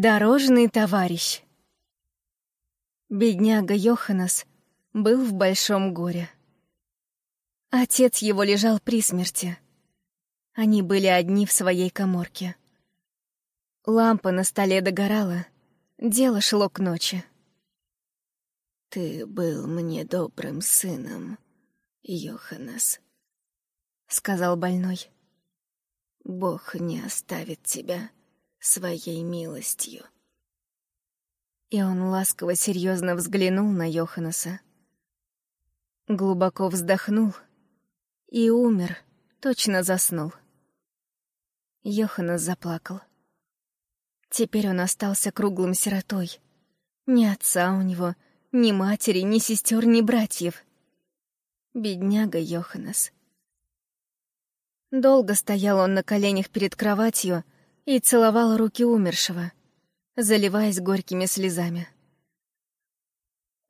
Дорожный товарищ Бедняга Йоханнес был в большом горе. Отец его лежал при смерти. Они были одни в своей коморке. Лампа на столе догорала, дело шло к ночи. «Ты был мне добрым сыном, Йоханнес», — сказал больной. «Бог не оставит тебя своей милостью». И он ласково серьезно взглянул на Йоханнеса. Глубоко вздохнул и умер, точно заснул. Йоханнес заплакал. Теперь он остался круглым сиротой. Ни отца у него, ни матери, ни сестер, ни братьев. Бедняга Йоханнес. Долго стоял он на коленях перед кроватью и целовал руки умершего, заливаясь горькими слезами.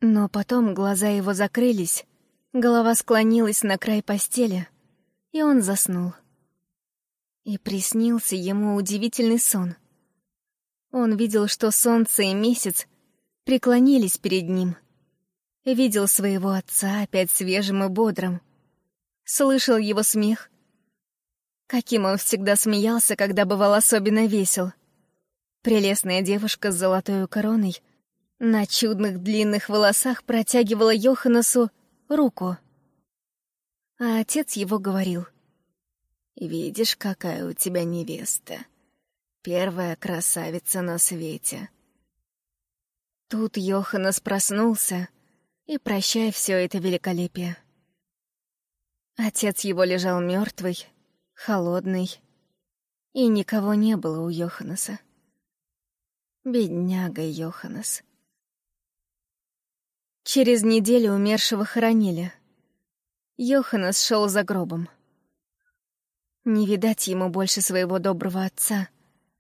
Но потом глаза его закрылись, голова склонилась на край постели, и он заснул. И приснился ему удивительный сон. Он видел, что солнце и месяц преклонились перед ним. Видел своего отца опять свежим и бодрым. Слышал его смех. Каким он всегда смеялся, когда бывал особенно весел. Прелестная девушка с золотой короной на чудных длинных волосах протягивала Йоханнесу руку. А отец его говорил. «Видишь, какая у тебя невеста. Первая красавица на свете». Тут Йоханнес проснулся, и прощай все это великолепие. Отец его лежал мертвый, холодный, и никого не было у Йоханнеса. Бедняга Йоханнес. Через неделю умершего хоронили. Йоханнес шел за гробом. Не видать ему больше своего доброго отца,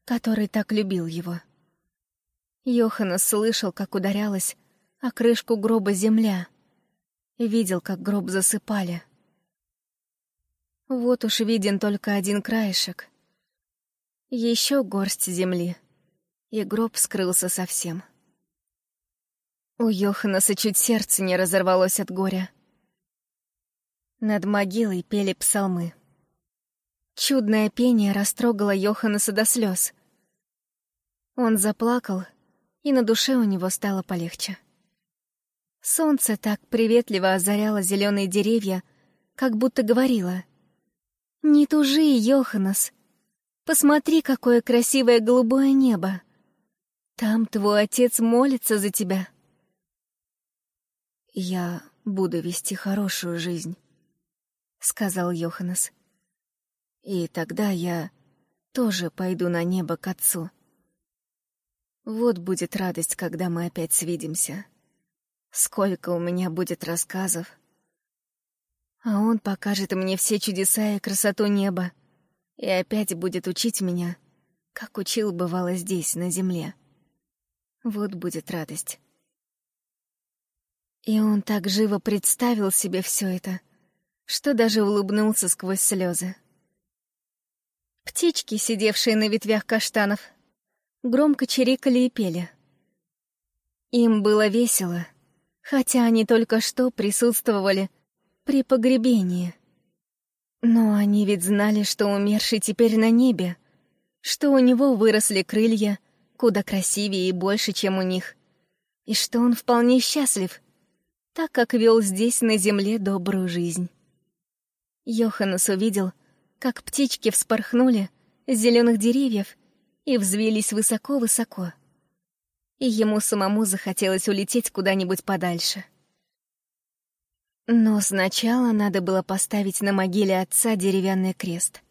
который так любил его. Йоханнес слышал, как ударялась о крышку гроба земля, видел, как гроб засыпали. Вот уж виден только один краешек. Еще горсть земли — и гроб скрылся совсем. У Йоханнеса чуть сердце не разорвалось от горя. Над могилой пели псалмы. Чудное пение растрогало Йоханнеса до слез. Он заплакал, и на душе у него стало полегче. Солнце так приветливо озаряло зеленые деревья, как будто говорило «Не тужи, Йоханнес, посмотри, какое красивое голубое небо!» Там твой отец молится за тебя. Я буду вести хорошую жизнь, сказал Йоханнес. И тогда я тоже пойду на небо к отцу. Вот будет радость, когда мы опять свидимся. Сколько у меня будет рассказов. А он покажет мне все чудеса и красоту неба и опять будет учить меня, как учил бывало здесь, на земле. Вот будет радость. И он так живо представил себе все это, что даже улыбнулся сквозь слезы. Птички, сидевшие на ветвях каштанов, громко чирикали и пели. Им было весело, хотя они только что присутствовали при погребении. Но они ведь знали, что умерший теперь на небе, что у него выросли крылья — куда красивее и больше, чем у них, и что он вполне счастлив, так как вел здесь, на земле, добрую жизнь. Йоханнес увидел, как птички вспорхнули с зеленых деревьев и взвились высоко-высоко. И ему самому захотелось улететь куда-нибудь подальше. Но сначала надо было поставить на могиле отца деревянный крест.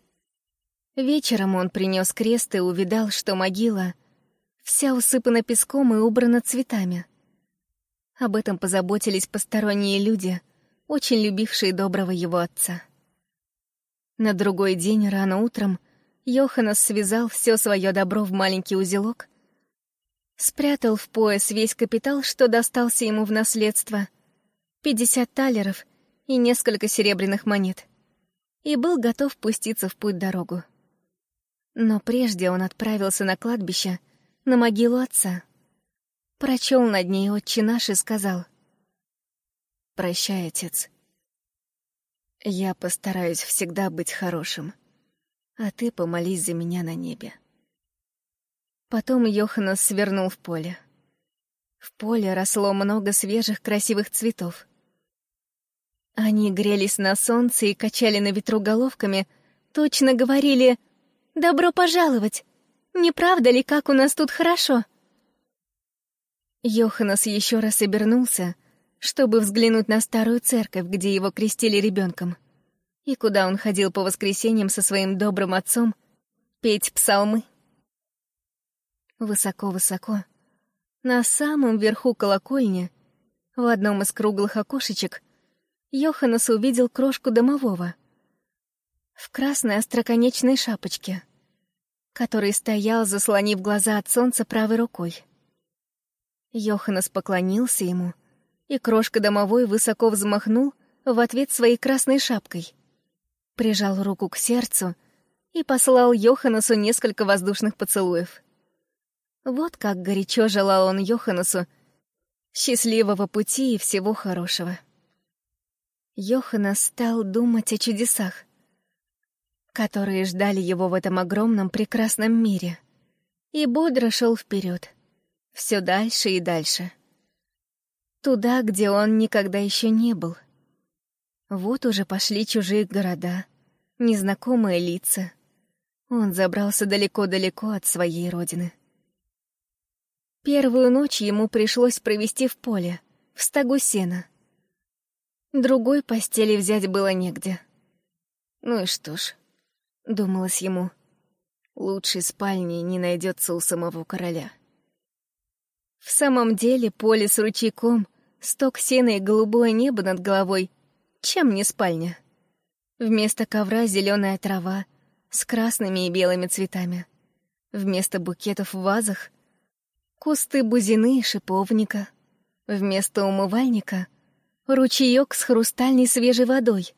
Вечером он принес крест и увидал, что могила — вся усыпана песком и убрана цветами. Об этом позаботились посторонние люди, очень любившие доброго его отца. На другой день рано утром Йоханнес связал все свое добро в маленький узелок, Спрятал в пояс весь капитал, что достался ему в наследство. Пятьдесят талеров и несколько серебряных монет. И был готов пуститься в путь-дорогу. Но прежде он отправился на кладбище, на могилу отца. Прочел над ней отче наш и сказал. «Прощай, отец. Я постараюсь всегда быть хорошим, а ты помолись за меня на небе». Потом Йоханнес свернул в поле. В поле росло много свежих красивых цветов. Они грелись на солнце и качали на ветру головками, точно говорили «Добро пожаловать! Не правда ли, как у нас тут хорошо?» Йоханнес еще раз обернулся, чтобы взглянуть на старую церковь, где его крестили ребенком, и куда он ходил по воскресеньям со своим добрым отцом петь псалмы. Высоко-высоко, на самом верху колокольни, в одном из круглых окошечек, Йоханнес увидел крошку домового в красной остроконечной шапочке, который стоял, заслонив глаза от солнца правой рукой. Йоханнес поклонился ему, и крошка домовой высоко взмахнул в ответ своей красной шапкой. Прижал руку к сердцу и послал Йоханнесу несколько воздушных поцелуев. Вот как горячо желал он Йоханнесу счастливого пути и всего хорошего. Йоханнес стал думать о чудесах, которые ждали его в этом огромном прекрасном мире, и бодро шел вперед все дальше и дальше. Туда, где он никогда еще не был. Вот уже пошли чужие города, незнакомые лица. Он забрался далеко-далеко от своей родины. Первую ночь ему пришлось провести в поле, в стогу сена. Другой постели взять было негде. Ну и что ж, думалось ему, лучшей спальни не найдется у самого короля. В самом деле поле с ручейком, сток сена и голубое небо над головой — чем не спальня? Вместо ковра зеленая трава с красными и белыми цветами. Вместо букетов в вазах — кусты бузины и шиповника. Вместо умывальника — ручеек с хрустальной свежей водой.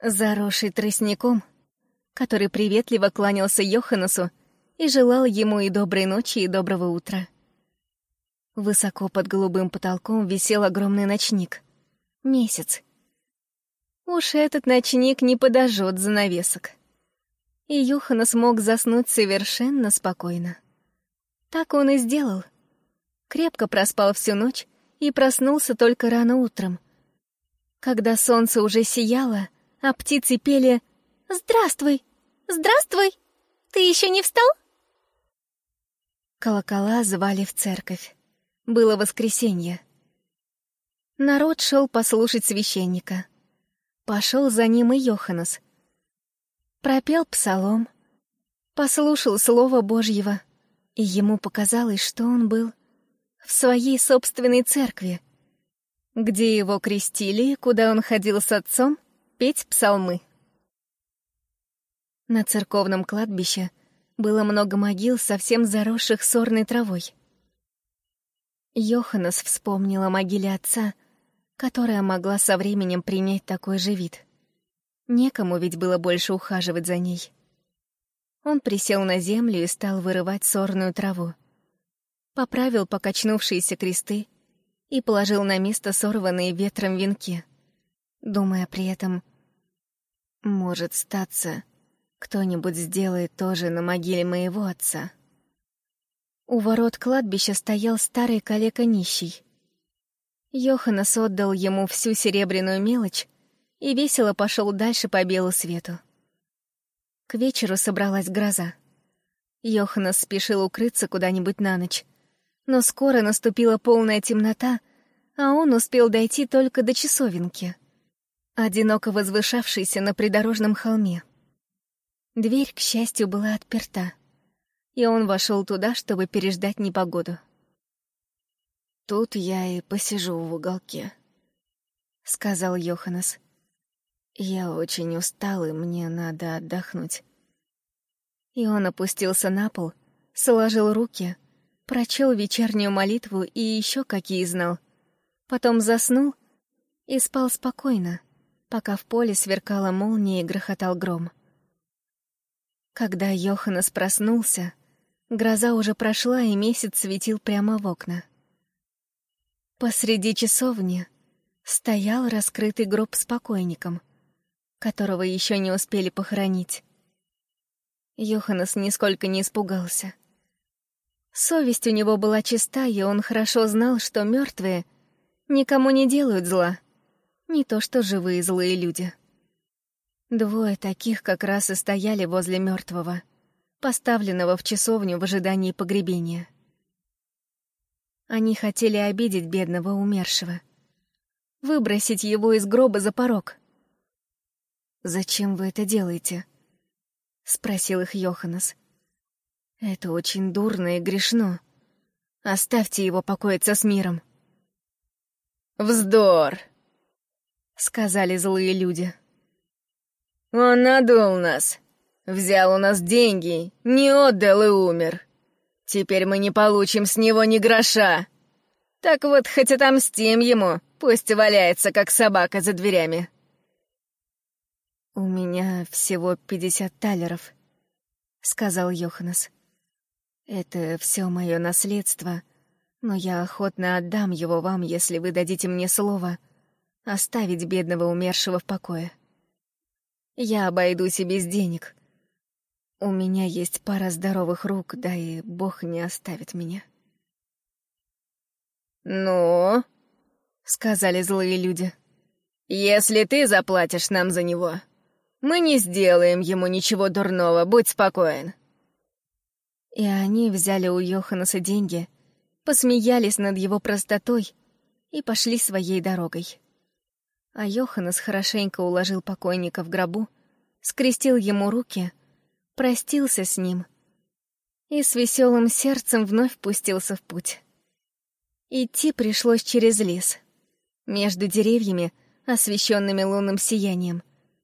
Заросший тростником, который приветливо кланялся Йоханнесу и желал ему и доброй ночи, и доброго утра. Высоко под голубым потолком висел огромный ночник. Месяц. Уж этот ночник не подожжет занавесок. И Юхана смог заснуть совершенно спокойно. Так он и сделал. Крепко проспал всю ночь и проснулся только рано утром. Когда солнце уже сияло, а птицы пели «Здравствуй! Здравствуй! Ты еще не встал?» Колокола звали в церковь. Было воскресенье. Народ шел послушать священника. Пошел за ним и Йоханнес. Пропел псалом, послушал Слово Божьего, и ему показалось, что он был в своей собственной церкви, где его крестили, куда он ходил с отцом петь псалмы. На церковном кладбище было много могил, совсем заросших сорной травой. Йоханнес вспомнил о могиле отца, которая могла со временем принять такой же вид. Некому ведь было больше ухаживать за ней. Он присел на землю и стал вырывать сорную траву. Поправил покачнувшиеся кресты и положил на место сорванные ветром венки, думая при этом, «Может статься, кто-нибудь сделает тоже на могиле моего отца». У ворот кладбища стоял старый калека Йоханнес отдал ему всю серебряную мелочь и весело пошел дальше по белу свету. К вечеру собралась гроза. Йоханнес спешил укрыться куда-нибудь на ночь, но скоро наступила полная темнота, а он успел дойти только до часовенки, одиноко возвышавшейся на придорожном холме. Дверь, к счастью, была отперта и он вошел туда, чтобы переждать непогоду. «Тут я и посижу в уголке», — сказал Йоханнес. «Я очень устал, и мне надо отдохнуть». И он опустился на пол, сложил руки, прочел вечернюю молитву и еще какие знал. Потом заснул и спал спокойно, пока в поле сверкала молния и грохотал гром. Когда Йоханнес проснулся, гроза уже прошла, и месяц светил прямо в окна. Посреди часовни стоял раскрытый гроб с покойником, которого еще не успели похоронить. Йоханнес нисколько не испугался. Совесть у него была чиста, и он хорошо знал, что мертвые никому не делают зла, не то что живые злые люди. Двое таких как раз и стояли возле мертвого, поставленного в часовню в ожидании погребения. Они хотели обидеть бедного умершего, выбросить его из гроба за порог. «Зачем вы это делаете?» — спросил их Йоханнес. «Это очень дурно и грешно. Оставьте его покоиться с миром». «Вздор!» — сказали злые люди. Он надул нас. Взял у нас деньги, не отдал и умер. Теперь мы не получим с него ни гроша. Так вот, хоть отомстим ему, пусть валяется, как собака за дверями. «У меня всего пятьдесят талеров», — сказал Йоханнес. «Это все мое наследство, но я охотно отдам его вам, если вы дадите мне слово оставить бедного умершего в покое». Я обойдусь и без денег. У меня есть пара здоровых рук, да и Бог не оставит меня. «Ну?» — сказали злые люди. «Если ты заплатишь нам за него, мы не сделаем ему ничего дурного, будь спокоен». И они взяли у Йоханнеса деньги, посмеялись над его простотой и пошли своей дорогой а Йоханнес хорошенько уложил покойника в гробу, скрестил ему руки, простился с ним и с веселым сердцем вновь пустился в путь. Идти пришлось через лес. Между деревьями, освещенными лунным сиянием,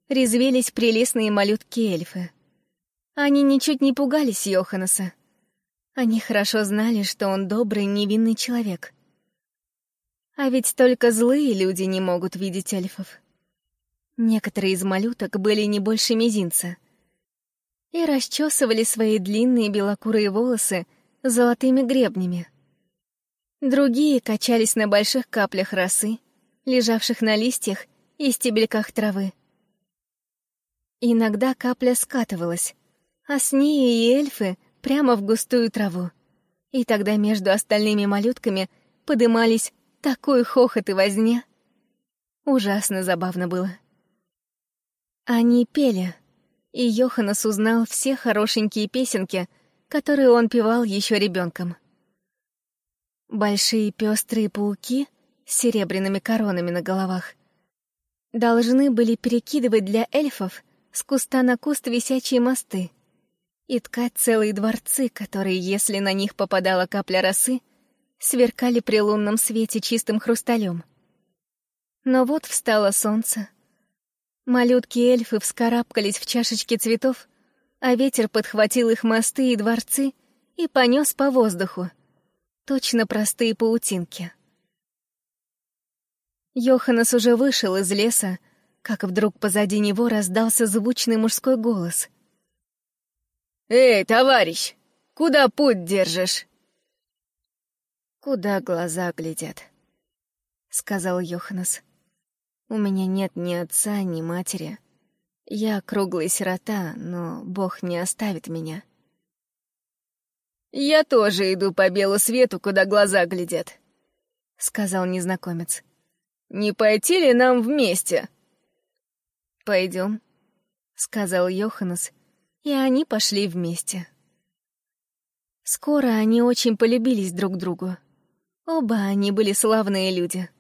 резвились прелестные малютки-эльфы. Они ничуть не пугались Йоханнеса. Они хорошо знали, что он добрый, невинный человек — а ведь только злые люди не могут видеть эльфов. Некоторые из малюток были не больше мизинца и расчесывали свои длинные белокурые волосы золотыми гребнями. Другие качались на больших каплях росы, лежавших на листьях и стебельках травы. Иногда капля скатывалась, а с ней и эльфы прямо в густую траву. И тогда между остальными малютками подымались такой хохот и возня. Ужасно забавно было. Они пели, и Йоханнес узнал все хорошенькие песенки, которые он певал еще ребенком. Большие пестрые пауки с серебряными коронами на головах должны были перекидывать для эльфов с куста на куст висячие мосты и ткать целые дворцы, которые, если на них попадала капля росы, сверкали при лунном свете чистым хрусталем. Но вот встало солнце. Малютки-эльфы вскарабкались в чашечки цветов, а ветер подхватил их мосты и дворцы и понес по воздуху. Точно простые паутинки. Йоханнес уже вышел из леса, как вдруг позади него раздался звучный мужской голос. «Эй, товарищ, куда путь держишь?» «Куда глаза глядят?» — сказал Йоханнес. «У меня нет ни отца, ни матери. Я круглый сирота, но Бог не оставит меня». «Я тоже иду по белу свету, куда глаза глядят», — сказал незнакомец. «Не пойти ли нам вместе?» «Пойдем», — сказал Йоханнес, и они пошли вместе. Скоро они очень полюбились друг другу. Оба они были славные люди.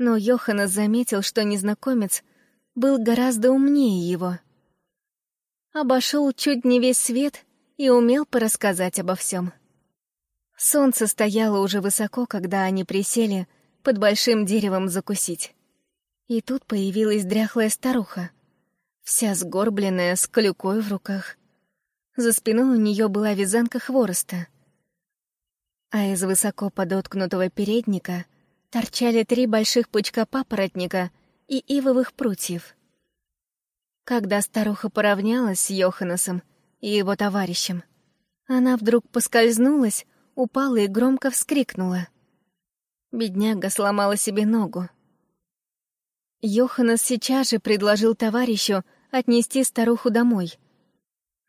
Но Йоханнес заметил, что незнакомец был гораздо умнее его. Обошел чуть не весь свет и умел порассказать обо всем. Солнце стояло уже высоко, когда они присели под большим деревом закусить. И тут появилась дряхлая старуха, вся сгорбленная, с клюкой в руках. За спиной у нее была вязанка хвороста — А из высоко подоткнутого передника торчали три больших пучка папоротника и ивовых прутьев. Когда старуха поравнялась с Йоханнесом и его товарищем, она вдруг поскользнулась, упала и громко вскрикнула. Бедняга сломала себе ногу. Йоханнес сейчас же предложил товарищу отнести старуху домой.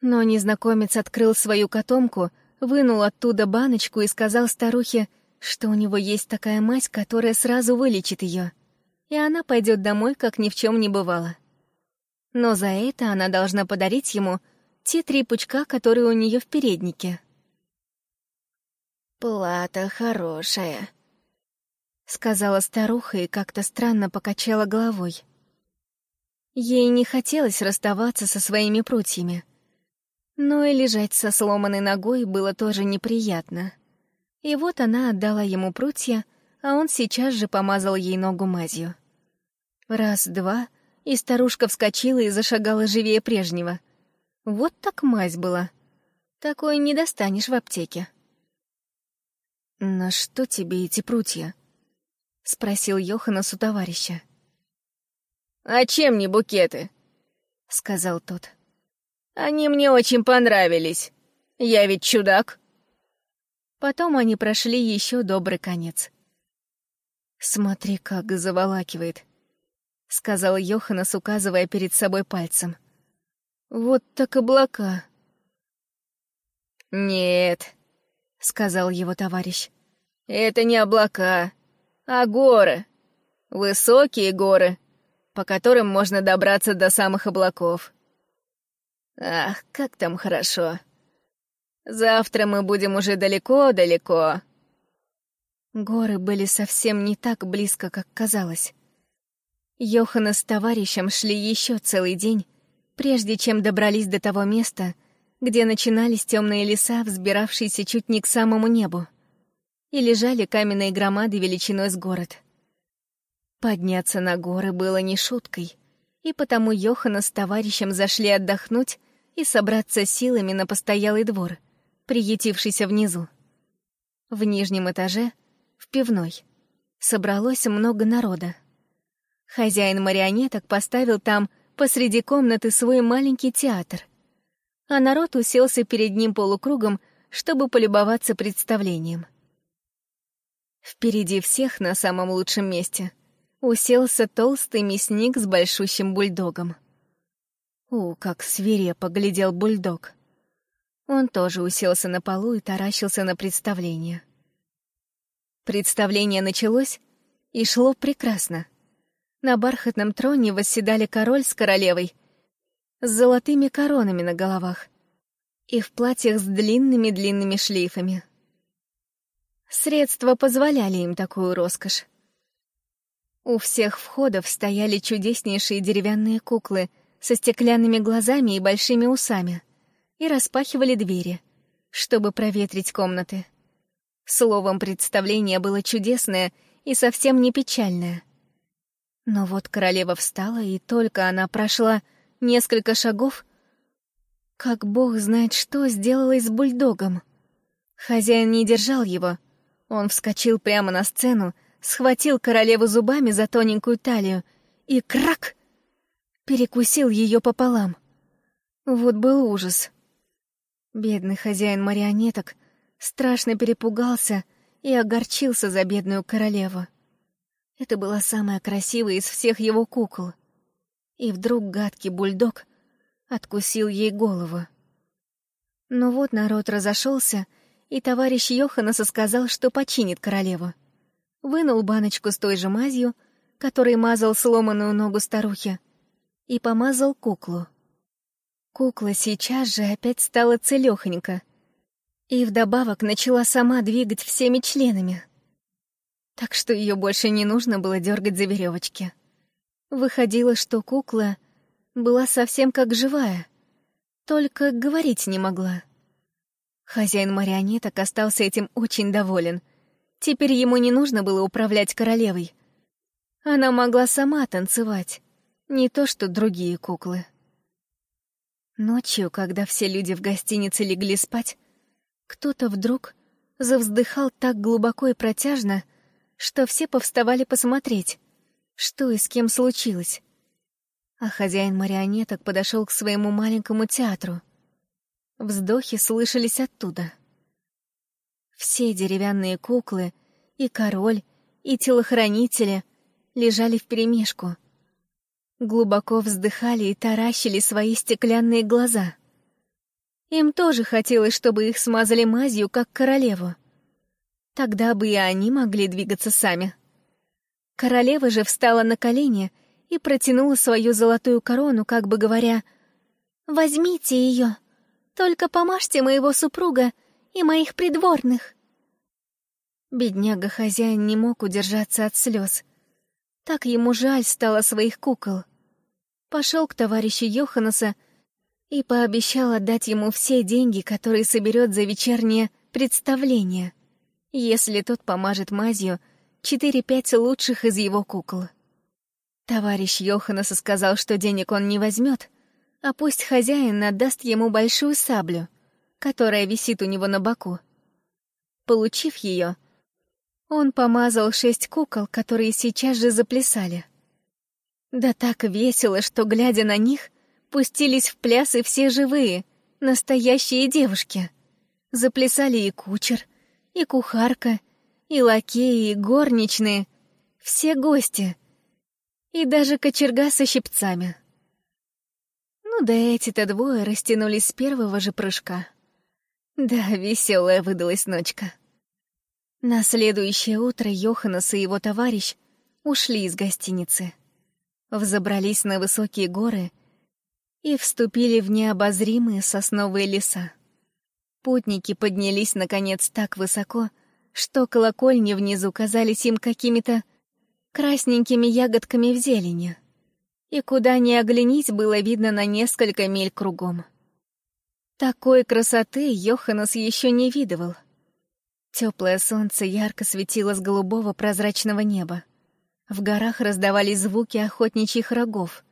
Но незнакомец открыл свою котомку, вынул оттуда баночку и сказал старухе, что у него есть такая мазь, которая сразу вылечит ее, и она пойдет домой, как ни в чем не бывало. Но за это она должна подарить ему те три пучка, которые у нее в переднике. «Плата хорошая», — сказала старуха и как-то странно покачала головой. Ей не хотелось расставаться со своими прутьями. Но и лежать со сломанной ногой было тоже неприятно. И вот она отдала ему прутья, а он сейчас же помазал ей ногу мазью. Раз-два, и старушка вскочила и зашагала живее прежнего — вот так мазь была. Такой не достанешь в аптеке. «На что тебе эти прутья?» — спросил Йоханнес у товарища. «А чем не букеты?» — сказал тот. «Они мне очень понравились. Я ведь чудак». Потом они прошли еще добрый конец. «Смотри, как заволакивает», — сказал Йоханнес, указывая перед собой пальцем. Вот так облака. «Нет», — сказал его товарищ, — «это не облака, а горы. Высокие горы, по которым можно добраться до самых облаков. Ах, как там хорошо. Завтра мы будем уже далеко-далеко». Горы были совсем не так близко, как казалось. Йохана с товарищем шли еще целый день, прежде чем добрались до того места, где начинались темные леса, взбиравшиеся чуть не к самому небу, и лежали каменные громады величиной с город. Подняться на горы было не шуткой, и потому Йохана с товарищем зашли отдохнуть и собраться силами на постоялый двор, приютившийся внизу. В нижнем этаже, в пивной, собралось много народа. Хозяин марионеток поставил там посреди комнаты свой маленький театр. А народ уселся перед ним полукругом, чтобы полюбоваться представлением. Впереди всех на самом лучшем месте уселся толстый мясник с большущим бульдогом. У, как свирепо глядел бульдог. Он тоже уселся на полу и таращился на представление. Представление началось и шло прекрасно. На бархатном троне восседали король с королевой с золотыми коронами на головах и в платьях с длинными-длинными шлейфами. Средства позволяли им такую роскошь. У всех входов стояли чудеснейшие деревянные куклы со стеклянными глазами и большими усами и распахивали двери, чтобы проветрить комнаты. Словом, представление было чудесное и совсем не печальное — но вот королева встала, и только она прошла несколько шагов, как бог знает что сделалось с бульдогом. Хозяин не держал его. Он вскочил прямо на сцену, схватил королеву зубами за тоненькую талию и крак! Перекусил ее пополам. Вот был ужас. Бедный хозяин марионеток страшно перепугался и огорчился за бедную королеву. Это была самая красивая из всех его кукол. И вдруг гадкий бульдог откусил ей голову. Но вот народ разошелся, и товарищ Йоханнеса сказал, что починит королеву. Вынул баночку с той же мазью, которой мазал сломанную ногу старухи, и помазал куклу. Кукла сейчас же опять стала целёхонька, и вдобавок начала сама двигать всеми членами так что ее больше не нужно было дергать за веревочки. Выходило, что кукла была совсем как живая, только говорить не могла. Хозяин марионеток остался этим очень доволен. Теперь ему не нужно было управлять королевой. Она могла сама танцевать, не то что другие куклы. Ночью, когда все люди в гостинице легли спать, кто-то вдруг завздыхал так глубоко и протяжно, что все повставали посмотреть, что и с кем случилось. А хозяин марионеток подошел к своему маленькому театру. Вздохи слышались оттуда. Все деревянные куклы, и король, и телохранители лежали вперемешку. Глубоко вздыхали и таращили свои стеклянные глаза. Им тоже хотелось, чтобы их смазали мазью, как королеву. Тогда бы и они могли двигаться сами. Королева же встала на колени и протянула свою золотую корону, как бы говоря, «Возьмите ее, только помажьте моего супруга и моих придворных». Бедняга-хозяин не мог удержаться от слез. Так ему жаль стало своих кукол. Пошел к товарищу Йоханнеса и пообещал отдать ему все деньги, которые соберет за вечернее представление, если тот помажет мазью — четыре-пять лучших из его кукол. Товарищ Йоханнеса сказал, что денег он не возьмет, а пусть хозяин отдаст ему большую саблю, которая висит у него на боку. Получив ее, он помазал шесть кукол, которые сейчас же заплясали. Да так весело, что, глядя на них, пустились в пляс и все живые, настоящие девушки. Заплясали и кучер, и кухарка, и лакеи, и горничные, все гости, и даже кочерга со щипцами. Ну да эти-то двое растянулись с первого же прыжка. Да, веселая выдалась ночка. На следующее утро Йоханнес и его товарищ ушли из гостиницы. Взобрались на высокие горы и вступили в необозримые сосновые леса. Путники поднялись, наконец, так высоко, что колокольни внизу казались им какими-то красненькими ягодками в зелени. И куда ни оглянись, было видно на несколько миль кругом. Такой красоты Йоханнес еще не видывал. Теплое солнце ярко светило с голубого прозрачного неба. В горах раздавались звуки охотничьих рогов.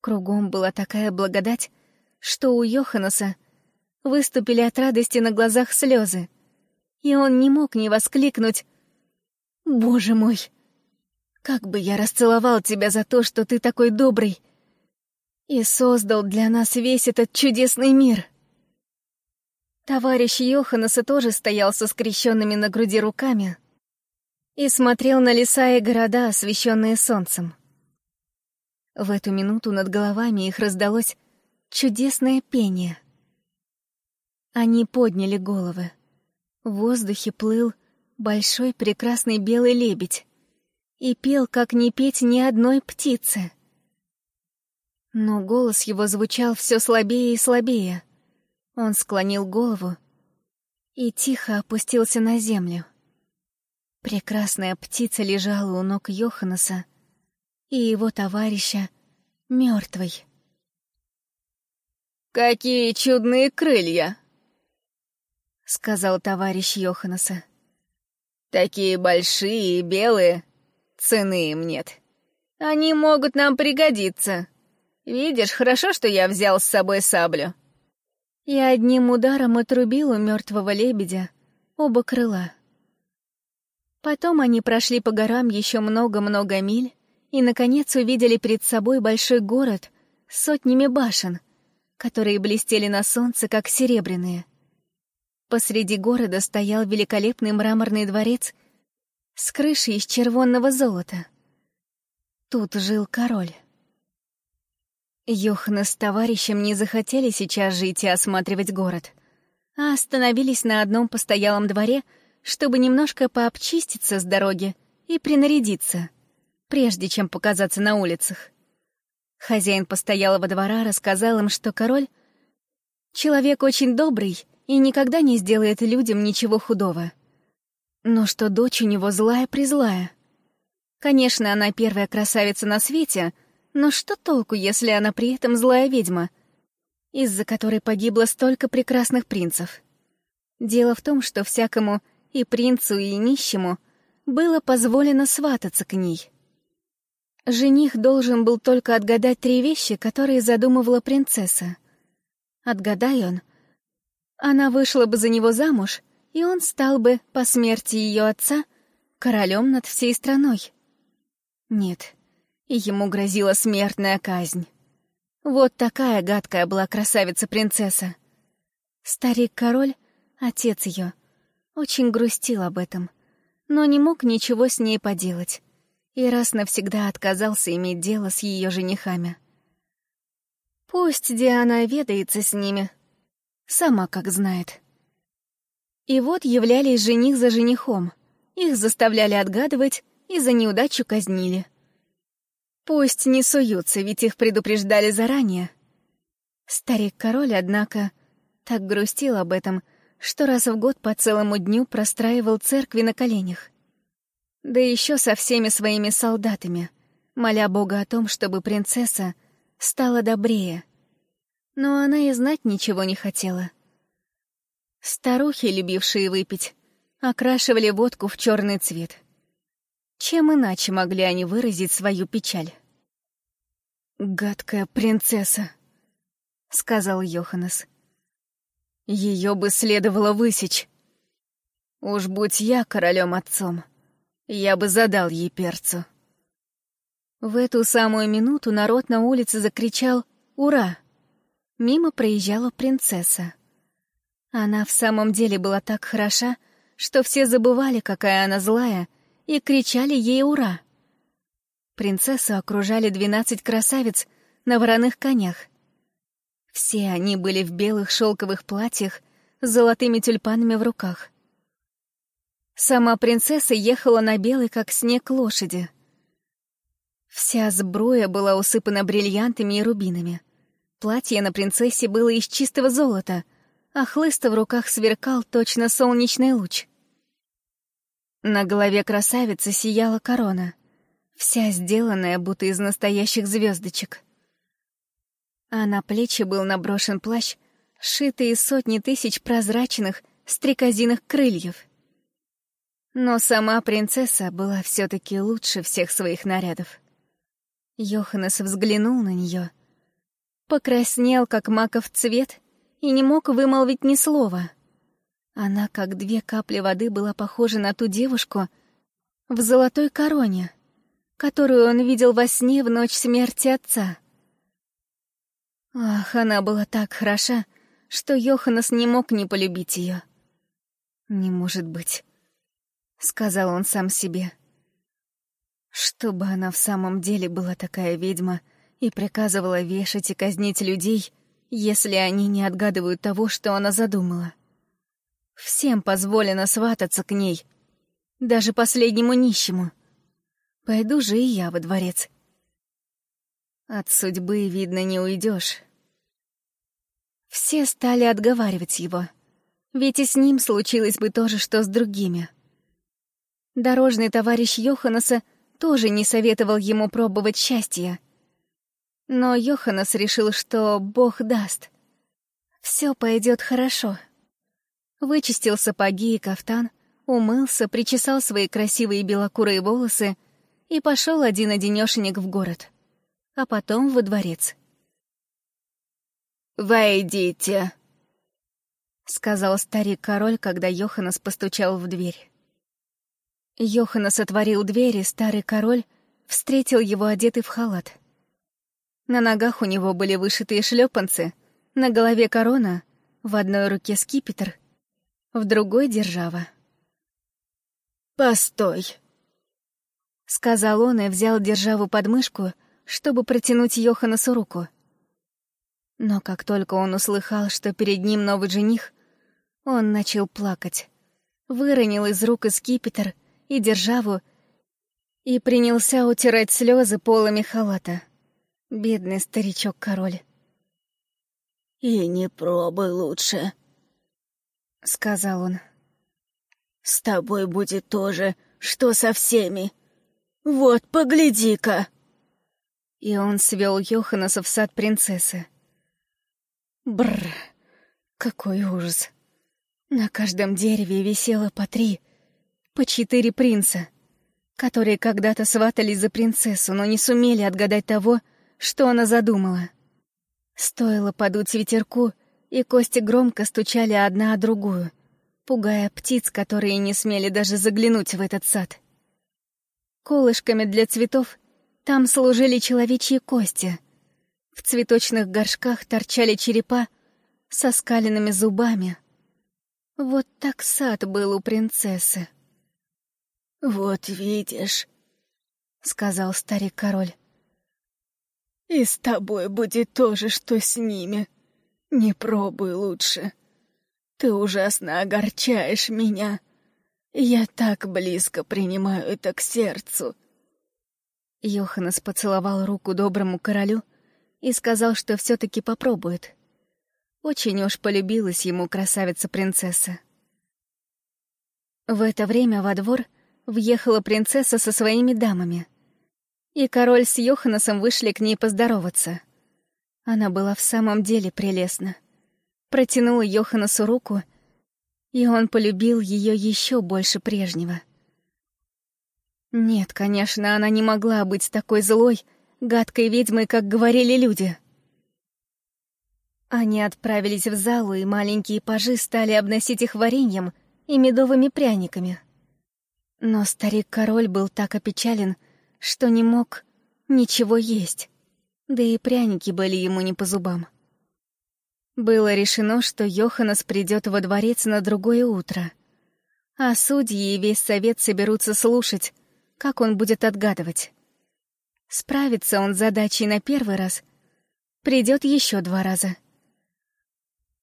Кругом была такая благодать, что у Йоханнеса выступили от радости на глазах слезы — и он не мог не воскликнуть «Боже мой! Как бы я расцеловал тебя за то, что ты такой добрый и создал для нас весь этот чудесный мир!» Товарищ Йоханнеса тоже стоял со скрещенными на груди руками и смотрел на леса и города, освещенные солнцем. В эту минуту над головами их раздалось чудесное пение. Они подняли головы. В воздухе плыл большой прекрасный белый лебедь и пел, как не петь ни одной птицы. Но голос его звучал все слабее и слабее. Он склонил голову и тихо опустился на землю. Прекрасная птица лежала у ног Йоханнеса и его товарища мертвой. «Какие чудные крылья!» — сказал товарищ Йоханнеса. «Такие большие и белые. Цены им нет. Они могут нам пригодиться. Видишь, хорошо, что я взял с собой саблю». И одним ударом отрубил у мертвого лебедя оба крыла. Потом они прошли по горам еще много-много миль и, наконец, увидели перед собой большой город с сотнями башен, которые блестели на солнце, как серебряные. Посреди города стоял великолепный мраморный дворец с крышей из червонного золота. Тут жил король. Йохана с товарищем не захотели сейчас жить и осматривать город, а остановились на одном постоялом дворе, чтобы немножко пообчиститься с дороги и принарядиться, прежде чем показаться на улицах. Хозяин постоялого двора рассказал им, что король — человек очень добрый и никогда не сделает людям ничего худого. Но что дочь у него злая-призлая. Конечно, она первая красавица на свете, но что толку, если она при этом злая ведьма, из-за которой погибло столько прекрасных принцев? Дело в том, что всякому и принцу, и нищему было позволено свататься к ней. Жених должен был только отгадать три вещи, которые задумывала принцесса. Отгадай он, она вышла бы за него замуж и он стал бы, по смерти ее отца, королем над всей страной. Нет, ему грозила смертная казнь. Вот такая гадкая была красавица-принцесса. Старик-король, отец ее, очень грустил об этом, но не мог ничего с ней поделать и раз навсегда отказался иметь дело с ее женихами. Пусть Диана ведается с ними, сама как знает. И вот являлись жених за женихом, их заставляли отгадывать и за неудачу казнили. Пусть не суются, ведь их предупреждали заранее. Старик-король, однако, так грустил об этом, что раз в год по целому дню простраивал церкви на коленях. Да еще со всеми своими солдатами, моля Бога о том, чтобы принцесса стала добрее. Но она и знать ничего не хотела. Старухи, любившие выпить, окрашивали водку в черный цвет. Чем иначе могли они выразить свою печаль? «Гадкая принцесса», — сказал Йоханнес. Ее бы следовало высечь. Уж будь я королем отцом, я бы задал ей перцу. В эту самую минуту народ на улице закричал «Ура!». Мимо проезжала принцесса. Она в самом деле была так хороша, что все забывали, какая она злая, и кричали ей «Ура!». Принцессу окружали двенадцать красавиц на вороных конях. Все они были в белых шелковых платьях с золотыми тюльпанами в руках. Сама принцесса ехала на белой, как снег, лошади. Вся сбруя была усыпана бриллиантами и рубинами. Платье на принцессе было из чистого золота, а хлыст в руках сверкал точно солнечный луч. На голове красавицы сияла корона, вся сделанная будто из настоящих звездочек а на плечи был наброшен плащ, сшитый из сотни тысяч прозрачных стрекозиных крыльев. Но сама принцесса была все таки лучше всех своих нарядов. Йоханнес взглянул на нее, покраснел, как маков цвет, и не мог вымолвить ни слова. Она, как две капли воды, была похожа на ту девушку в золотой короне, которую он видел во сне в ночь смерти отца — Ах, она была так хороша, что Йоханнес не мог не полюбить ее. «Не может быть», — сказал он сам себе. Чтобы она в самом деле была такая ведьма и приказывала вешать и казнить людей, если они не отгадывают того, что она задумала. Всем позволено свататься к ней, даже последнему нищему. Пойду же и я во дворец от судьбы, видно, не уйдешь. Все стали отговаривать его, ведь и с ним случилось бы то же, что с другими. Дорожный товарищ Йоханнеса тоже не советовал ему пробовать счастье. Но Йоханнес решил, что Бог даст. Все пойдет хорошо. Вычистил сапоги и кафтан, умылся, причесал свои красивые белокурые волосы и пошел один-одинешенек в город а потом во дворец. «Войдите», — сказал старик-король, когда Йоханнес постучал в дверь. Йоханнес отворил дверь, и старый король встретил его одетый в халат. На ногах у него были вышитые шлепанцы, на голове корона, в одной руке скипетр, в другой — держава. «Постой», — сказал он и взял державу под мышку, чтобы протянуть Йоханнесу руку. Но как только он услыхал, что перед ним новый жених, он начал плакать, выронил из рук и скипетр, и державу, и принялся утирать слезы полами халата. Бедный старичок-король. «И не пробуй лучше», — сказал он. «С тобой будет то же, что со всеми. Вот, погляди-ка!» И он свел Йоханнеса в сад принцессы. Бррр, какой ужас. На каждом дереве висело по три, по четыре принца, которые когда-то сватались за принцессу, но не сумели отгадать того, что она задумала. Стоило подуть ветерку, и кости громко стучали одна о другую, пугая птиц, которые не смели даже заглянуть в этот сад. Колышками для цветов там служили человечьи кости. В цветочных горшках торчали черепа со скаленными зубами. Вот так сад был у принцессы. «Вот видишь», — сказал старик-король. «И с тобой будет то же, что с ними. Не пробуй лучше. Ты ужасно огорчаешь меня. Я так близко принимаю это к сердцу». Йоханнес поцеловал руку доброму королю и сказал, что все-таки попробует. Очень уж полюбилась ему красавица-принцесса. В это время во двор въехала принцесса со своими дамами, и король с Йоханнесом вышли к ней поздороваться. Она была в самом деле прелестна. Протянула Йоханнесу руку, и он полюбил ее еще больше прежнего. Нет, конечно, она не могла быть такой злой, гадкой ведьмой, как говорили люди. Они отправились в залу, и маленькие пажи стали обносить их вареньем и медовыми пряниками. Но старик-король был так опечален, что не мог ничего есть, да и пряники были ему не по зубам. Было решено, что Йоханнес придет во дворец на другое утро, а судьи и весь совет соберутся слушать, как он будет отгадывать. Справится он с задачей на первый раз, придет еще два раза.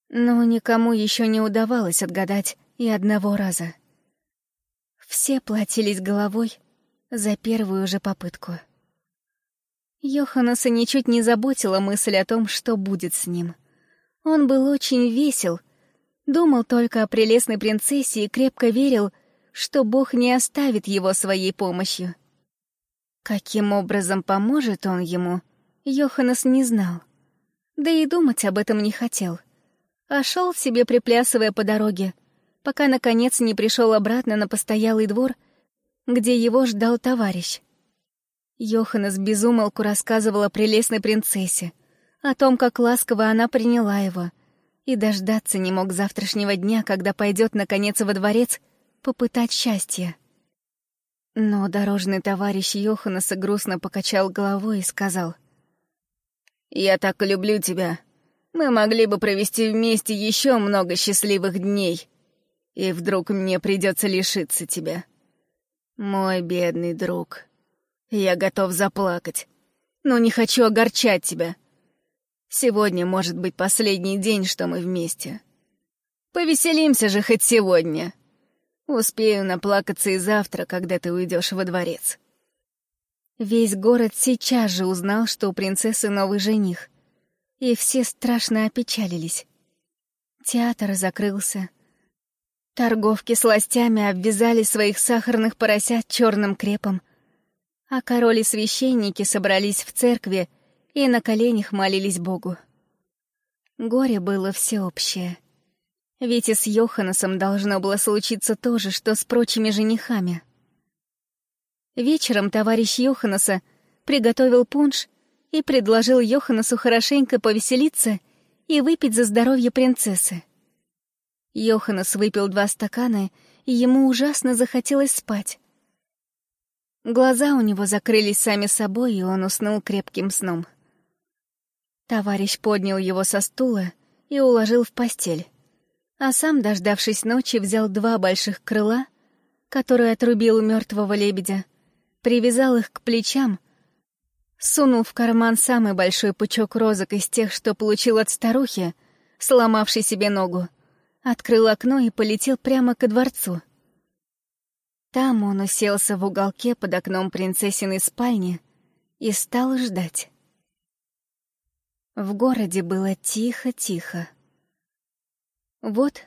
Но никому еще не удавалось отгадать и одного раза. Все платились головой за первую же попытку. Йоханнеса ничуть не заботила мысль о том, что будет с ним. Он был очень весел, думал только о прелестной принцессе и крепко верил, что Бог не оставит его своей помощью. Каким образом поможет он ему, Йоханнес не знал. Да и думать об этом не хотел. А шел себе, приплясывая по дороге, пока, наконец, не пришел обратно на постоялый двор, где его ждал товарищ. Йоханнес безумолку рассказывал о прелестной принцессе, о том, как ласково она приняла его, и дождаться не мог завтрашнего дня, когда пойдет, наконец, во дворец попытать счастье. Но дорожный товарищ Йоханнеса грустно покачал головой и сказал. «Я так люблю тебя. Мы могли бы провести вместе еще много счастливых дней. И вдруг мне придется лишиться тебя. Мой бедный друг. Я готов заплакать, но не хочу огорчать тебя. Сегодня может быть последний день, что мы вместе. Повеселимся же хоть сегодня». Успею наплакаться и завтра, когда ты уйдешь во дворец. Весь город сейчас же узнал, что у принцессы новый жених, и все страшно опечалились. Театр закрылся. Торговки с ластями обвязали своих сахарных поросят черным крепом, а король и священники собрались в церкви и на коленях молились Богу. Горе было всеобщее — ведь и с Йоханнесом должно было случиться то же, что с прочими женихами. Вечером товарищ Йоханнеса приготовил пунш и предложил Йоханнесу хорошенько повеселиться и выпить за здоровье принцессы. Йоханнес выпил два стакана, и ему ужасно захотелось спать. Глаза у него закрылись сами собой, и он уснул крепким сном. Товарищ поднял его со стула и уложил в постель а сам, дождавшись ночи, взял два больших крыла, которые отрубил у мертвого лебедя, привязал их к плечам, сунул в карман самый большой пучок розок из тех, что получил от старухи, сломавшей себе ногу, открыл окно и полетел прямо ко дворцу. Там он уселся в уголке под окном принцессиной спальни и стал ждать. В городе было тихо-тихо. Вот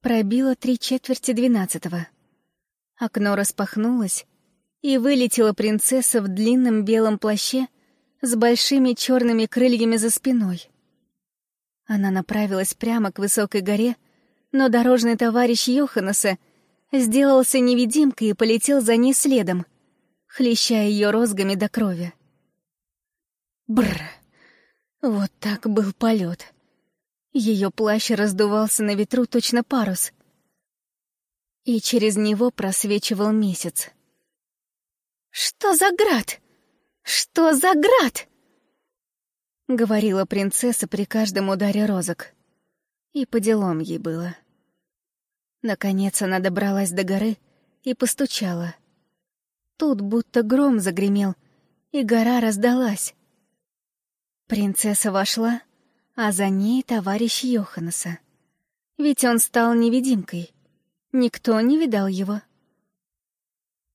пробило три четверти двенадцатого. Окно распахнулось, и вылетела принцесса в длинном белом плаще с большими черными крыльями за спиной. Она направилась прямо к высокой горе, но дорожный товарищ Йоханнеса сделался невидимкой и полетел за ней следом, хлеща ее розгами до крови. Бр! Вот так был полет. Ее плащ раздувался на ветру точно парус. и через него просвечивал месяц. «Что за град? Что за град?» — говорила принцесса при каждом ударе розок. И по делам ей было. Наконец она добралась до горы и постучала. Тут будто гром загремел, и гора раздалась. Принцесса вошла, а за ней товарищ Йоханнеса. Ведь он стал невидимкой. Никто не видал его.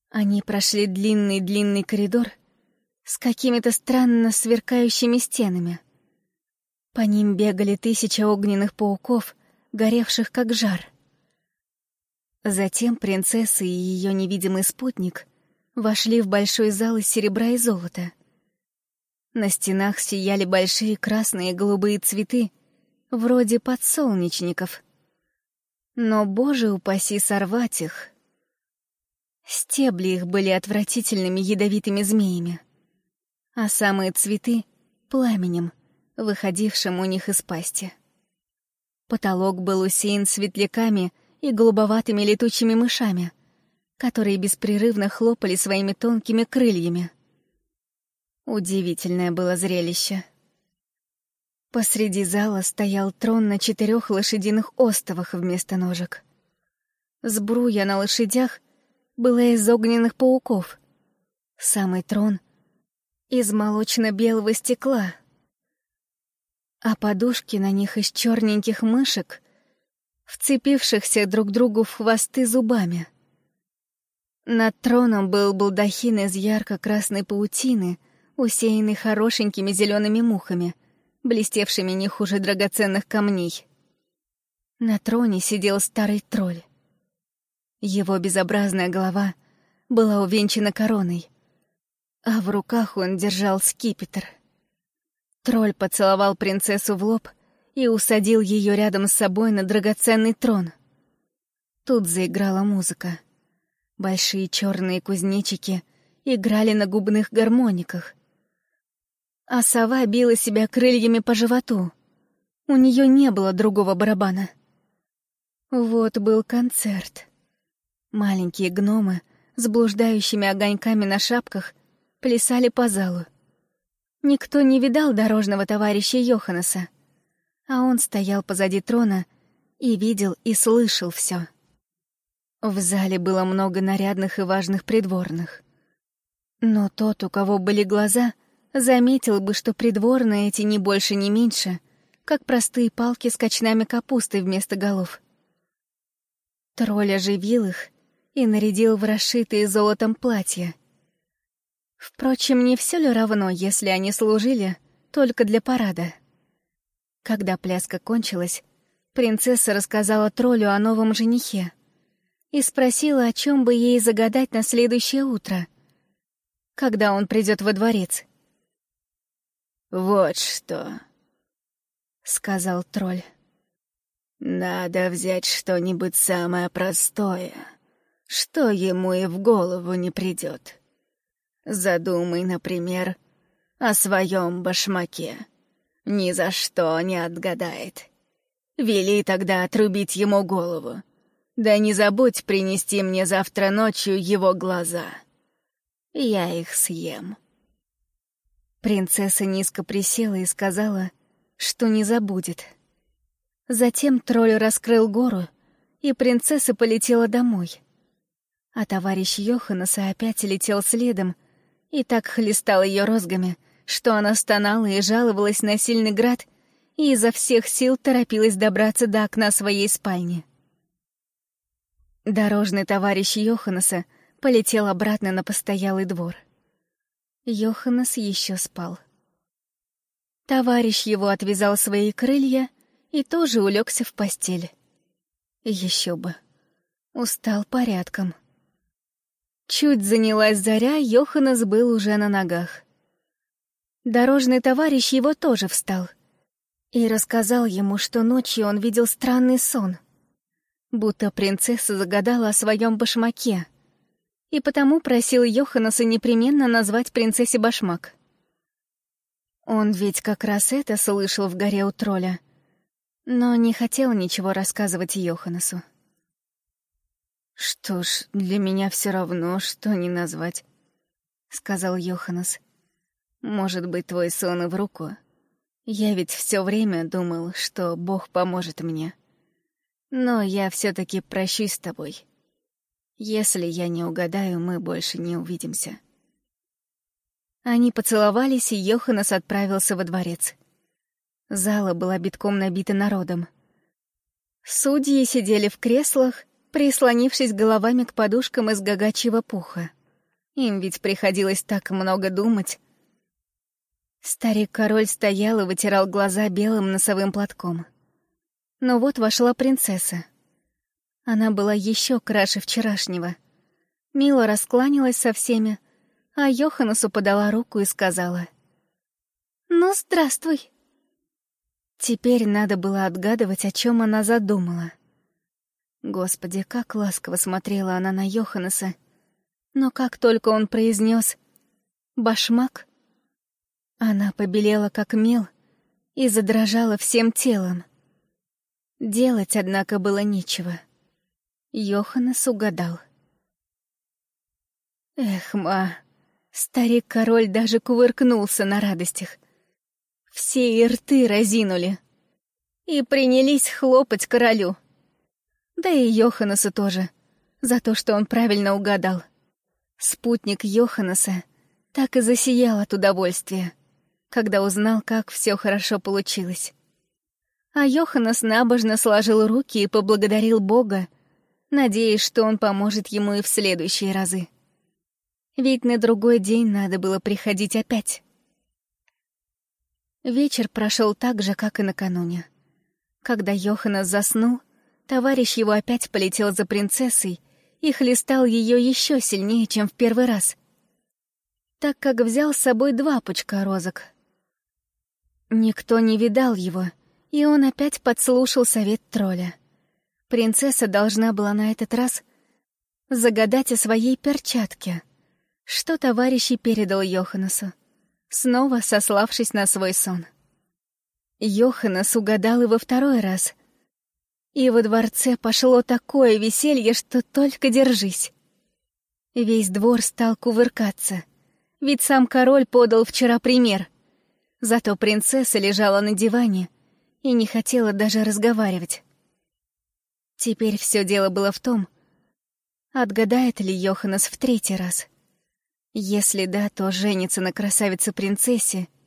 Они прошли длинный-длинный коридор с какими-то странно сверкающими стенами. По ним бегали тысячи огненных пауков, горевших как жар. Затем принцесса и ее невидимый спутник вошли в большой зал из серебра и золота. На стенах сияли большие красные и голубые цветы, вроде подсолнечников. Но, боже упаси, сорвать их! Стебли их были отвратительными ядовитыми змеями, а самые цветы — пламенем, выходившим у них из пасти. Потолок был усеян светляками и голубоватыми летучими мышами, которые беспрерывно хлопали своими тонкими крыльями. Удивительное было зрелище. Посреди зала стоял трон на четырех лошадиных остовах вместо ножек. Сбруя на лошадях — была из огненных пауков. Самый трон — из молочно-белого стекла. А подушки на них из черненьких мышек, вцепившихся друг другу в хвосты зубами. Над троном был балдахин из ярко-красной паутины, усеянный хорошенькими зелеными мухами, блестевшими не хуже драгоценных камней. На троне сидел старый тролль. Его безобразная голова была увенчана короной, а в руках он держал скипетр. Тролль поцеловал принцессу в лоб и усадил ее рядом с собой на драгоценный трон. Тут заиграла музыка. Большие черные кузнечики играли на губных гармониках. А сова била себя крыльями по животу. У нее не было другого барабана. Вот был концерт. Маленькие гномы с блуждающими огоньками на шапках плясали по залу. Никто не видал дорожного товарища Йоханнеса, а он стоял позади трона и видел и слышал все. В зале было много нарядных и важных придворных. Но тот, у кого были глаза, заметил бы, что придворные эти не больше, не меньше, как простые палки с кочнами капусты вместо голов. Тролль оживил их и нарядил в расшитые золотом платья. Впрочем, не все ли равно, если они служили только для парада? Когда пляска кончилась, принцесса рассказала троллю о новом женихе и спросила, о чем бы ей загадать на следующее утро, когда он придет во дворец. «Вот что», — сказал тролль. «Надо взять что-нибудь самое простое» что ему и в голову не придет. Задумай, например, о своем башмаке. Ни за что не отгадает. Вели тогда отрубить ему голову. Да не забудь принести мне завтра ночью его глаза. Я их съем. Принцесса низко присела и сказала, что не забудет. Затем тролль раскрыл гору, и принцесса полетела домой — а товарищ Йоханнеса опять летел следом и так хлестал ее розгами, что она стонала и жаловалась на сильный град и изо всех сил торопилась добраться до окна своей спальни. Дорожный товарищ Йоханнеса полетел обратно на постоялый двор. Йоханнес еще спал. Товарищ его отвязал свои крылья и тоже улегся в постель. Еще бы. Устал порядком. Чуть занялась заря, Йоханнес был уже на ногах. Дорожный товарищ его тоже встал и рассказал ему, что ночью он видел странный сон, будто принцесса загадала о своем башмаке, и потому просил Йоханнеса непременно назвать принцессе башмак. Он ведь как раз это слышал в горе у тролля, но не хотел ничего рассказывать Йоханнесу. «Что ж, для меня все равно, что не назвать», — сказал Йоханнес. «Может быть, твой сон и в руку. Я ведь все время думал, что Бог поможет мне. Но я все таки прощусь с тобой. Если я не угадаю, мы больше не увидимся». Они поцеловались, и Йоханнес отправился во дворец. Зала была битком набита народом. Судьи сидели в креслах, прислонившись головами к подушкам из гагачьего пуха. Им ведь приходилось так много думать. Старик-король стоял и вытирал глаза белым носовым платком. Но вот вошла принцесса. Она была еще краше вчерашнего. Мило раскланялась со всеми, а Йоханнесу подала руку и сказала. «Ну, здравствуй». Теперь надо было отгадывать, о чем она задумала. Господи, как ласково смотрела она на Йоханнеса. Но как только он произнес «башмак», она побелела как мел и задрожала всем телом. Делать, однако, было нечего. Йоханнес угадал. Эх, ма, старик-король даже кувыркнулся на радостях. Все и рты разинули и принялись хлопать королю. Да и Йоханнесу тоже, за то, что он правильно угадал. Спутник Йоханнеса так и засиял от удовольствия, когда узнал, как все хорошо получилось. А Йоханнес набожно сложил руки и поблагодарил Бога, надеясь, что он поможет ему и в следующие разы. Ведь на другой день надо было приходить опять. Вечер прошел так же, как и накануне. Когда Йоханнес заснул, товарищ его опять полетел за принцессой и хлестал ее еще сильнее, чем в первый раз, так как взял с собой два пучка розок. Никто не видал его, и он опять подслушал совет тролля. Принцесса должна была на этот раз загадать о своей перчатке, что товарищ и передал Йоханнесу, снова сославшись на свой сон. Йоханнес угадал и во второй раз. И во дворце пошло такое веселье, что только держись. Весь двор стал кувыркаться, ведь сам король подал вчера пример. Зато принцесса лежала на диване и не хотела даже разговаривать. Теперь все дело было в том, отгадает ли Йоханнес в третий раз. Если да, то женится на красавице-принцессе —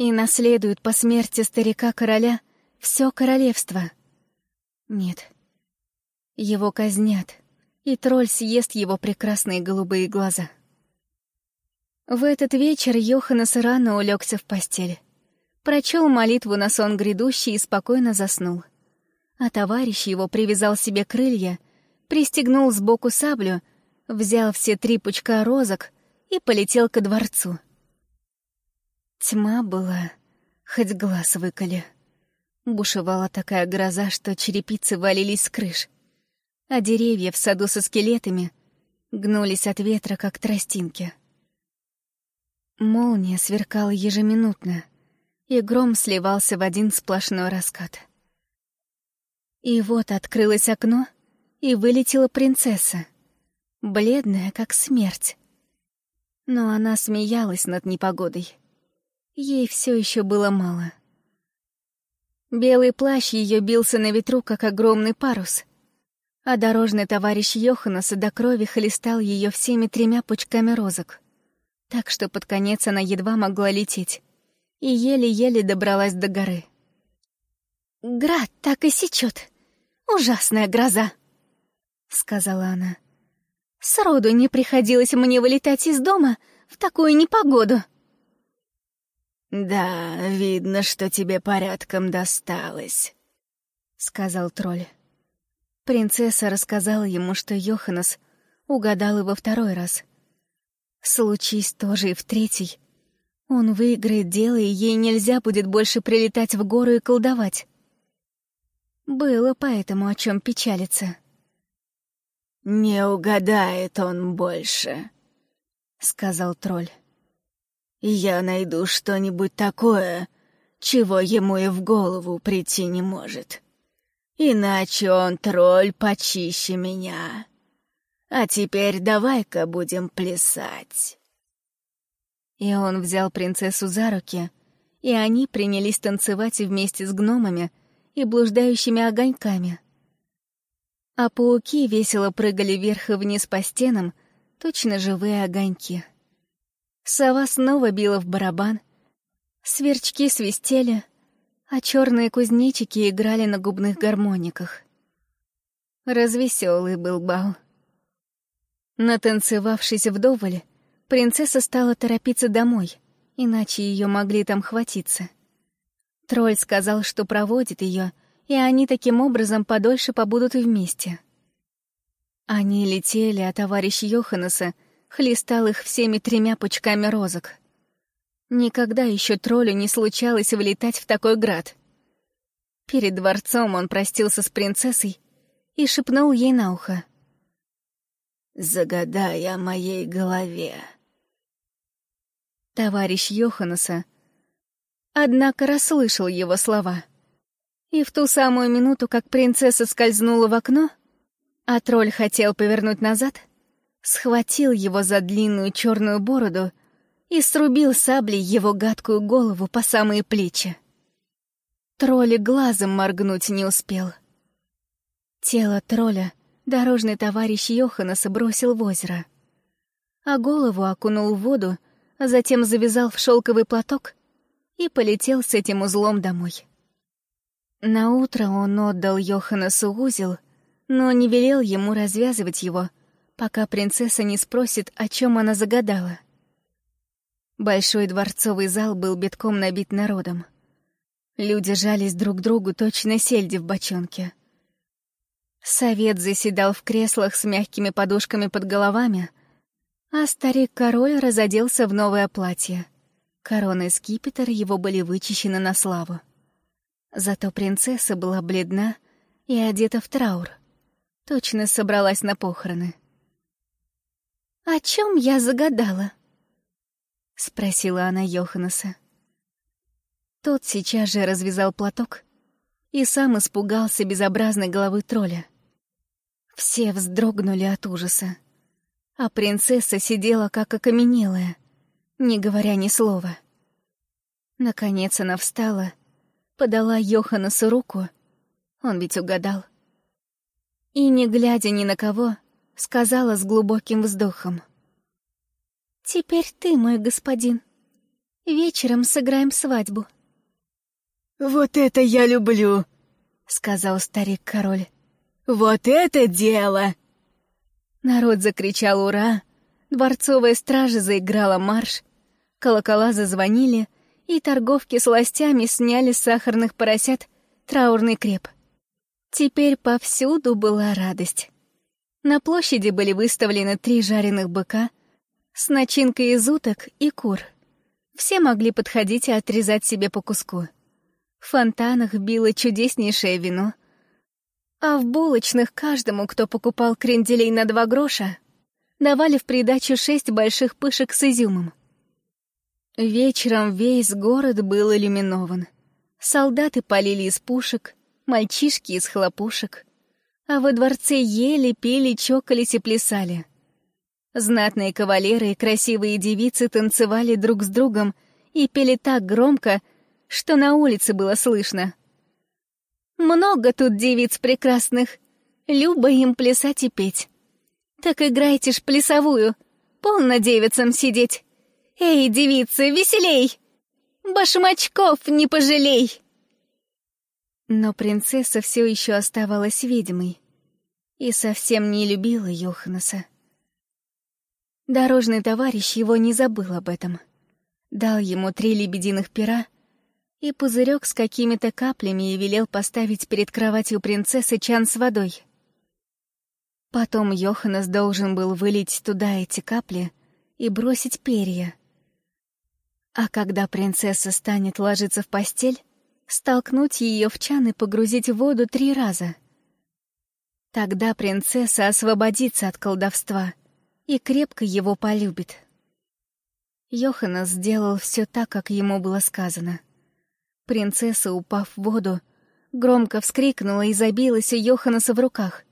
и наследует по смерти старика-короля все королевство. Нет. Его казнят, и тролль съест его прекрасные голубые глаза. В этот вечер Йоханнес рано улегся в постель. Прочел молитву на сон грядущий и спокойно заснул. А товарищ его привязал себе крылья, пристегнул сбоку саблю, взял все три пучка розок и полетел ко дворцу. Тьма была, хоть глаз выколи. Бушевала такая гроза, что черепицы валились с крыш, а деревья в саду со скелетами гнулись от ветра, как тростинки. Молния сверкала ежеминутно, и гром сливался в один сплошной раскат. И вот открылось окно, и вылетела принцесса, бледная, как смерть. Но она смеялась над непогодой. Ей все еще было мало. Белый плащ ее бился на ветру, как огромный парус, а дорожный товарищ Йоханнеса до крови хлестал ее всеми тремя пучками розок, так что под конец она едва могла лететь и еле-еле добралась до горы. «Град так и сечет. Ужасная гроза», — сказала она. «Сроду не приходилось мне вылетать из дома в такую непогоду». «Да, видно, что тебе порядком досталось», — сказал тролль. Принцесса рассказала ему, что Йоханнес угадал во второй раз. Случись тоже и в третий. Он выиграет дело, и ей нельзя будет больше прилетать в гору и колдовать. Было поэтому о чем печалиться. «Не угадает он больше», — сказал тролль я найду что-нибудь такое, чего ему и в голову прийти не может. Иначе он тролль почище меня. А теперь давай-ка будем плясать». И он взял принцессу за руки, и они принялись танцевать вместе с гномами и блуждающими огоньками. А пауки весело прыгали вверх и вниз по стенам, точно живые огоньки. Сова снова била в барабан, сверчки свистели, а черные кузнечики играли на губных гармониках. Развеселый был бал. Натанцевавшись вдоволь, принцесса стала торопиться домой, иначе ее могли там хватиться. Тролль сказал, что проводит ее, и они таким образом подольше побудут вместе. Они летели, а товарищ Йоханнеса хлестал их всеми тремя пучками розок. Никогда еще троллю не случалось влетать в такой град. Перед дворцом он простился с принцессой и шепнул ей на ухо. «Загадай о моей голове». Товарищ Йоханнеса, однако, расслышал его слова. И в ту самую минуту, как принцесса скользнула в окно, а тролль хотел повернуть назад, схватил его за длинную черную бороду и срубил саблей его гадкую голову по самые плечи. Тролль глазом моргнуть не успел. Тело тролля дорожный товарищ Йоханнеса бросил в озеро, а голову окунул в воду, а затем завязал в шелковый платок и полетел с этим узлом домой. На утро он отдал Йоханнесу узел, но не велел ему развязывать его, пока принцесса не спросит, о чем она загадала. Большой дворцовый зал был битком набит народом. Люди жались друг другу точно сельди в бочонке. Совет заседал в креслах с мягкими подушками под головами, а старик-король разоделся в новое платье. Корона и скипетр его были вычищены на славу. Зато принцесса была бледна и одета в траур. Точно собралась на похороны. «О чем я загадала?» — спросила она Йоханнеса. Тот сейчас же развязал платок и сам испугался безобразной головы тролля. Все вздрогнули от ужаса, а принцесса сидела как окаменелая, не говоря ни слова. Наконец она встала, подала Йоханнесу руку, он ведь угадал, и, не глядя ни на кого, сказала с глубоким вздохом — «Теперь ты, мой господин. Вечером сыграем свадьбу». «Вот это я люблю!» — сказал старик-король. «Вот это дело!» Народ закричал «Ура!», дворцовая стража заиграла марш, колокола зазвонили, и торговки с ластями сняли с сахарных поросят траурный креп. Теперь повсюду была радость. На площади были выставлены три жареных быка — с начинкой из уток и кур. Все могли подходить и отрезать себе по куску. В фонтанах било чудеснейшее вино, а в булочных каждому, кто покупал кренделей на два гроша, давали в придачу шесть больших пышек с изюмом. Вечером весь город был иллюминован. Солдаты полили из пушек, мальчишки из хлопушек, а во дворце ели, пели, чокались и плясали. Знатные кавалеры и красивые девицы танцевали друг с другом и пели так громко, что на улице было слышно. «Много тут девиц прекрасных, любо им плясать и петь. Так играйте ж плясовую, полно девицам сидеть. Эй, девицы, веселей! Башмачков не пожалей!» Но принцесса все еще оставалась ведьмой и совсем не любила Йоханнеса. Дорожный товарищ его не забыл об этом. Дал ему три лебединых пера и пузырек с какими-то каплями и велел поставить перед кроватью принцессы чан с водой. Потом Йоханнес должен был вылить туда эти капли и бросить перья. А когда принцесса станет ложиться в постель, столкнуть ее в чан и погрузить в воду три раза. Тогда принцесса освободится от колдовства — и крепко его полюбит. Йоханнес сделал все так, как ему было сказано. Принцесса, упав в воду, громко вскрикнула и забилась у Йоханнеса в руках.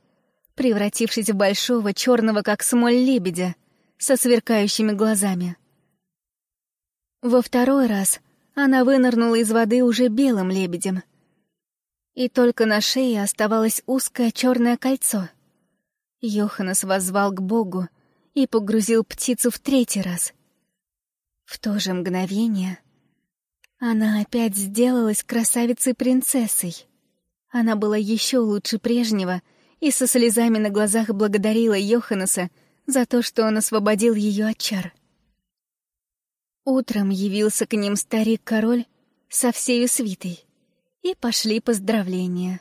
превратившись в большого черного как смоль лебедя со сверкающими глазами. Во второй раз она вынырнула из воды уже белым лебедем. И только на шее оставалось узкое черное кольцо. Йоханнес воззвал к Богу и погрузил птицу в третий раз. В то же мгновение она опять сделалась красавицей-принцессой. Она была еще лучше прежнего и со слезами на глазах благодарила Йоханнеса за то, что он освободил ее от чар. Утром явился к ним старик-король со всей свитой, и пошли поздравления.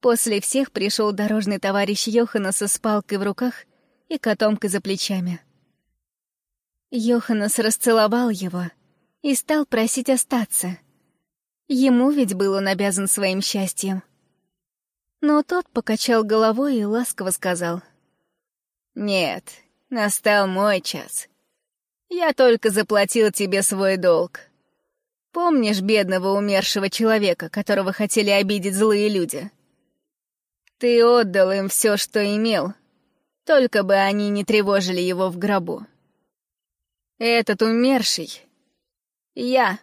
После всех пришел дорожный товарищ Йоханнеса с палкой в руках и котомкой за плечами. Йоханнес расцеловал его и стал просить остаться. Ему ведь был он обязан своим счастьем. Но тот покачал головой и ласково сказал. «Нет, настал мой час. Я только заплатил тебе свой долг. Помнишь бедного умершего человека, которого хотели обидеть злые люди? Ты отдал им все, что имел, только бы они не тревожили его в гробу. Этот умерший — я».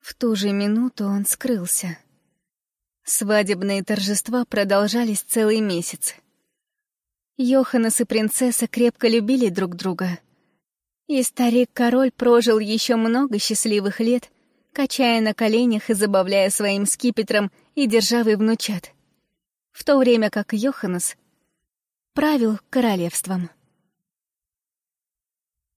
В ту же минуту он скрылся. Свадебные торжества продолжались целый месяц. Йоханнес и принцесса крепко любили друг друга — и старик-король прожил еще много счастливых лет, качая на коленях и забавляя своим скипетром и державой внучат, в то время как Йоханнес правил королевством.